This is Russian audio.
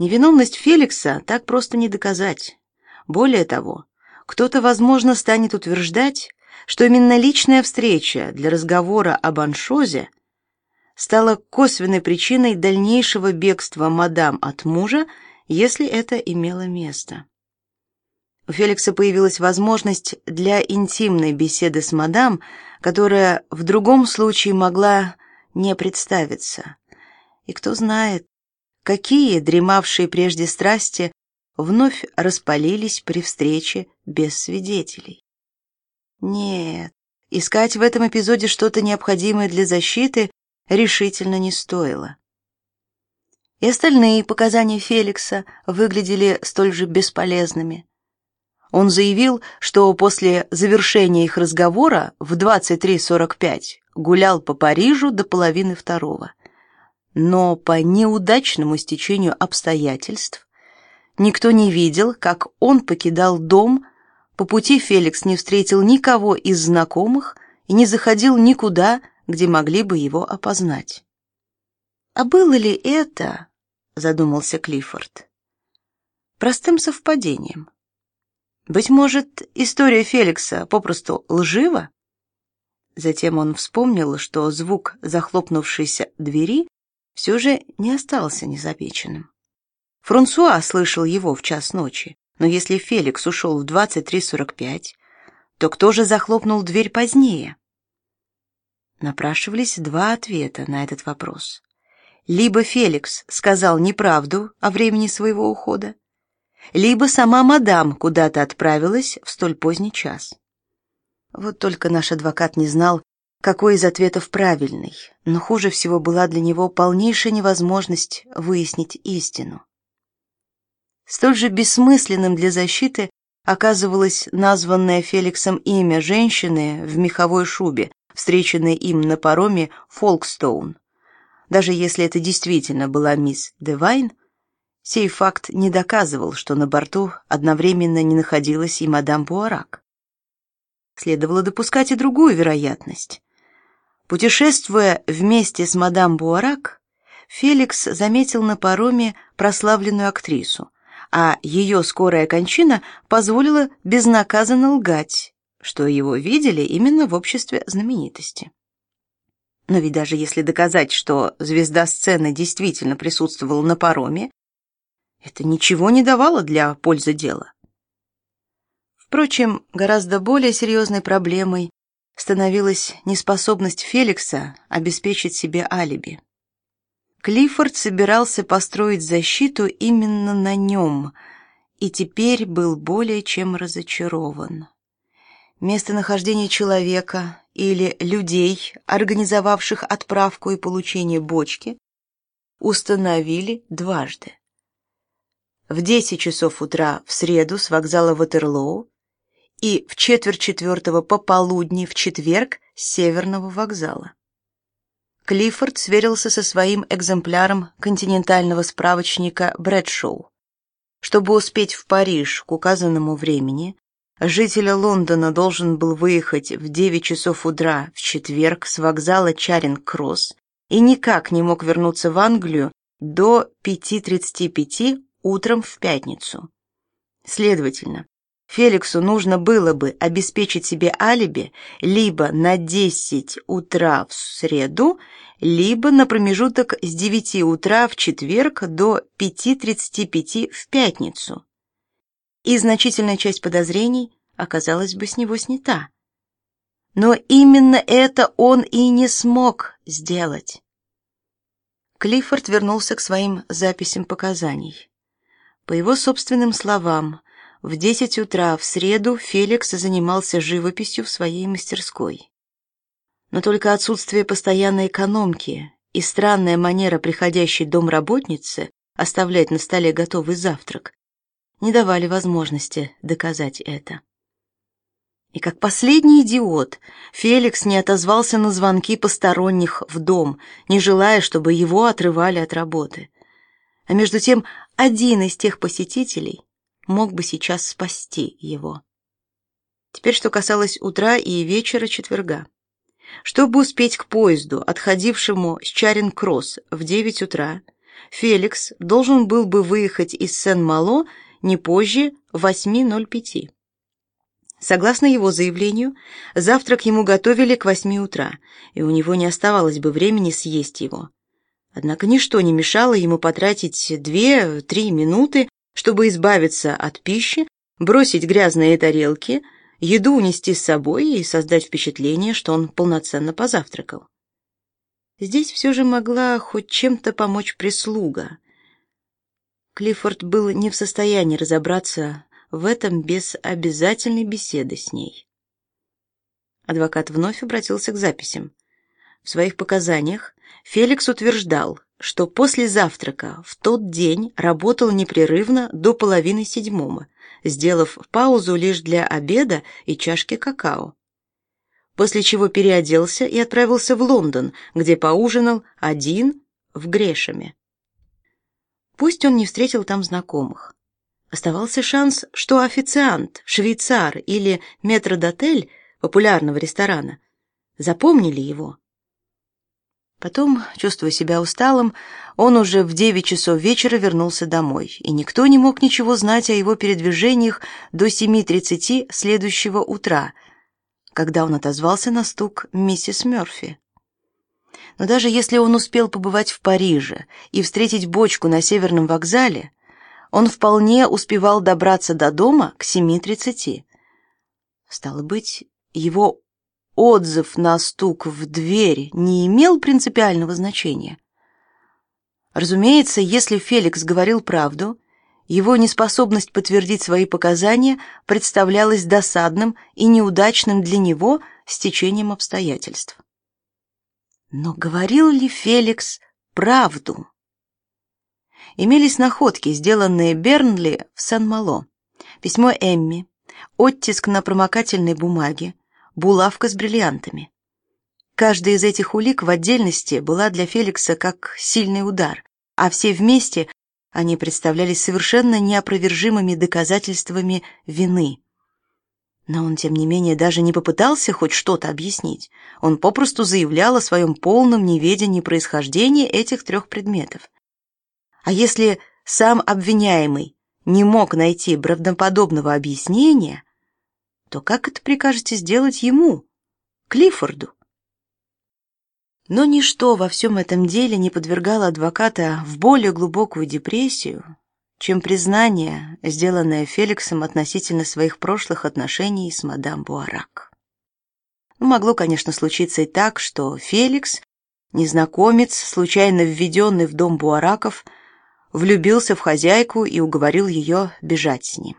Невиновность Феликса так просто не доказать. Более того, кто-то, возможно, станет утверждать, что именно личная встреча для разговора об аншозе стала косвенной причиной дальнейшего бегства мадам от мужа, если это имело место. У Феликса появилась возможность для интимной беседы с мадам, которая в другом случае могла не представиться. И кто знает, какие дремавшие прежде страсти вновь распалились при встрече без свидетелей. Нет, искать в этом эпизоде что-то необходимое для защиты решительно не стоило. И остальные показания Феликса выглядели столь же бесполезными. Он заявил, что после завершения их разговора в 23:45 гулял по Парижу до половины второго. Но по неудачному стечению обстоятельств никто не видел, как он покидал дом. По пути Феликс не встретил никого из знакомых и не заходил никуда, где могли бы его опознать. А было ли это, задумался Клиффорд, простым совпадением? Быть может, история Феликса попросту лжива? Затем он вспомнил, что звук захлопнувшейся двери все же не остался незамеченным. Франсуа слышал его в час ночи, но если Феликс ушел в 23:45, то кто же захлопнул дверь позднее? Напрашивались два ответа на этот вопрос. Либо Феликс сказал неправду о времени своего ухода, либо сама мадам куда-то отправилась в столь поздний час. Вот только наш адвокат не знал, какой из ответов правильный, но хуже всего была для него полнейшая невозможность выяснить истину. Столь же бессмысленным для защиты оказывалось названное Феликсом имя женщины в меховой шубе, встреченной им на пароме Фолкстоун. Даже если это действительно была мисс Девайн, сей факт не доказывал, что на борту одновременно не находилась и мадам Буарак. Следовало допускать и другую вероятность. Путешествуя вместе с мадам Буарак, Феликс заметил на пароме прославленную актрису, а ее скорая кончина позволила безнаказанно лгать, что его видели именно в обществе знаменитости. Но ведь даже если доказать, что звезда сцены действительно присутствовала на пароме, это ничего не давало для пользы дела. Впрочем, гораздо более серьезной проблемой становилась неспособность Феликса обеспечить себе алиби. Клиффорд собирался построить защиту именно на нем и теперь был более чем разочарован местонахождение человека или людей, организовавших отправку и получение бочки, установили дважды. В 10 часов утра в среду с вокзала Ватерлоу и в четверть четвертого пополудни в четверг с северного вокзала. Клиффорд сверился со своим экземпляром континентального справочника Брэдшоу. Чтобы успеть в Париж к указанному времени, Житель Лондона должен был выехать в 9 часов утра в четверг с вокзала Чаринг-Кросс и никак не мог вернуться в Англию до 5:35 утром в пятницу. Следовательно, Феликсу нужно было бы обеспечить себе алиби либо на 10 утра в среду, либо на промежуток с 9 утра в четверг до 5:35 в пятницу и значительная часть подозрений оказалась бы с него снята. Но именно это он и не смог сделать. Клиффорд вернулся к своим записям показаний. По его собственным словам, в десять утра в среду Феликс занимался живописью в своей мастерской. Но только отсутствие постоянной экономки и странная манера приходящей домработницы оставлять на столе готовый завтрак не давали возможности доказать это. И как последний идиот, Феликс не отозвался на звонки посторонних в дом, не желая, чтобы его отрывали от работы. А между тем, один из тех посетителей мог бы сейчас спасти его. Теперь что касалось утра и вечера четверга. Чтобы успеть к поезду, отходившему с Чаринг-Кросс в девять утра, Феликс должен был бы выехать из Сен-Мало не позже 8.05. Согласно его заявлению, завтрак ему готовили к восьми утра, и у него не оставалось бы времени съесть его. Однако ничто не мешало ему потратить две-три минуты, чтобы избавиться от пищи, бросить грязные тарелки, еду унести с собой и создать впечатление, что он полноценно позавтракал. Здесь все же могла хоть чем-то помочь прислуга. Клиффорд был не в состоянии разобраться в этом без обязательной беседы с ней. Адвокат вновь обратился к записям. В своих показаниях Феликс утверждал, что после завтрака в тот день работал непрерывно до половины седьмого, сделав паузу лишь для обеда и чашки какао. После чего переоделся и отправился в Лондон, где поужинал один в Грешеме. Пусть он не встретил там знакомых. Оставался шанс, что официант, швейцар или метрдотель популярного ресторана запомнили его. Потом, чувствуя себя усталым, он уже в девять часов вечера вернулся домой, и никто не мог ничего знать о его передвижениях до семи тридцати следующего утра, когда он отозвался на стук миссис Мёрфи. Но даже если он успел побывать в Париже и встретить бочку на Северном вокзале, он вполне успевал добраться до дома к 7:30. Стало быть, его отзыв на стук в дверь не имел принципиального значения. Разумеется, если Феликс говорил правду, его неспособность подтвердить свои показания представлялась досадным и неудачным для него стечением обстоятельств. Но говорил ли Феликс правду? имелись находки, сделанные Бернли в Сан-Мало. Письмо Эмми, оттиск на промокательной бумаге, булавка с бриллиантами. Каждая из этих улик в отдельности была для Феликса как сильный удар, а все вместе они представлялись совершенно неопровержимыми доказательствами вины. Но он, тем не менее, даже не попытался хоть что-то объяснить. Он попросту заявлял о своем полном неведении происхождения этих трех предметов. А если сам обвиняемый не мог найти правдоподобного объяснения, то как это прикажете сделать ему, Клиффорду? Но ничто во всем этом деле не подвергало адвоката в более глубокую депрессию, чем признание, сделанное Феликсом относительно своих прошлых отношений с мадам Буарак. Могло, конечно, случиться и так, что Феликс, незнакомец, случайно введенный в дом Буараков, влюбился в хозяйку и уговорил ее бежать с ним.